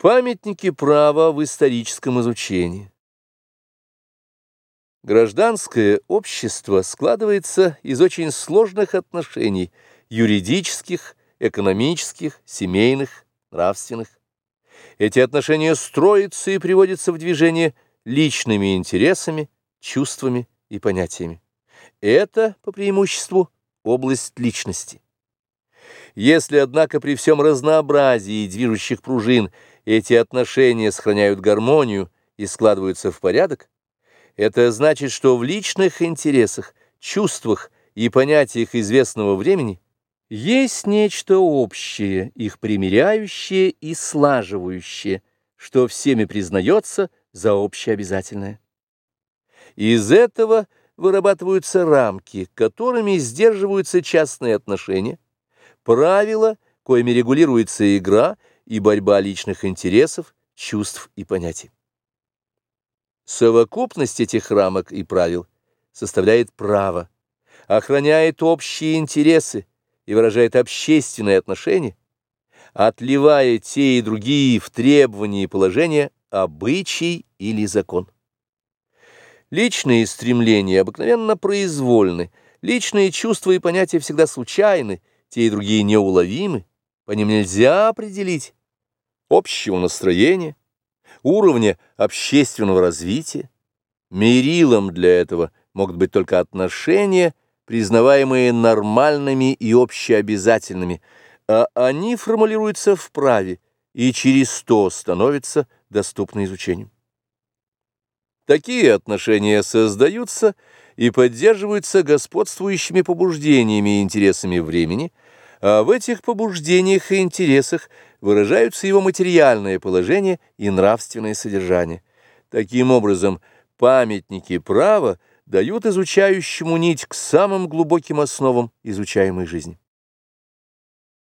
Памятники права в историческом изучении. Гражданское общество складывается из очень сложных отношений – юридических, экономических, семейных, нравственных. Эти отношения строятся и приводятся в движение личными интересами, чувствами и понятиями. Это, по преимуществу, область личности. Если, однако, при всем разнообразии движущих пружин – эти отношения сохраняют гармонию и складываются в порядок, это значит, что в личных интересах, чувствах и понятиях известного времени есть нечто общее, их примиряющее и слаживающее, что всеми признается за общеобязательное. Из этого вырабатываются рамки, которыми сдерживаются частные отношения, правила, коими регулируется игра и борьба личных интересов, чувств и понятий. Совокупность этих рамок и правил составляет право, охраняет общие интересы и выражает общественные отношения, отливая те и другие в требования и положения обычай или закон. Личные стремления обыкновенно произвольны, личные чувства и понятия всегда случайны, те и другие неуловимы, по ним нельзя определить, общего настроения, уровня общественного развития. Мерилом для этого могут быть только отношения, признаваемые нормальными и общеобязательными, а они формулируются в праве и через то становятся доступны изучению. Такие отношения создаются и поддерживаются господствующими побуждениями и интересами времени, а в этих побуждениях и интересах выражаются его материальное положение и нравственное содержание. Таким образом, памятники права дают изучающему нить к самым глубоким основам изучаемой жизни.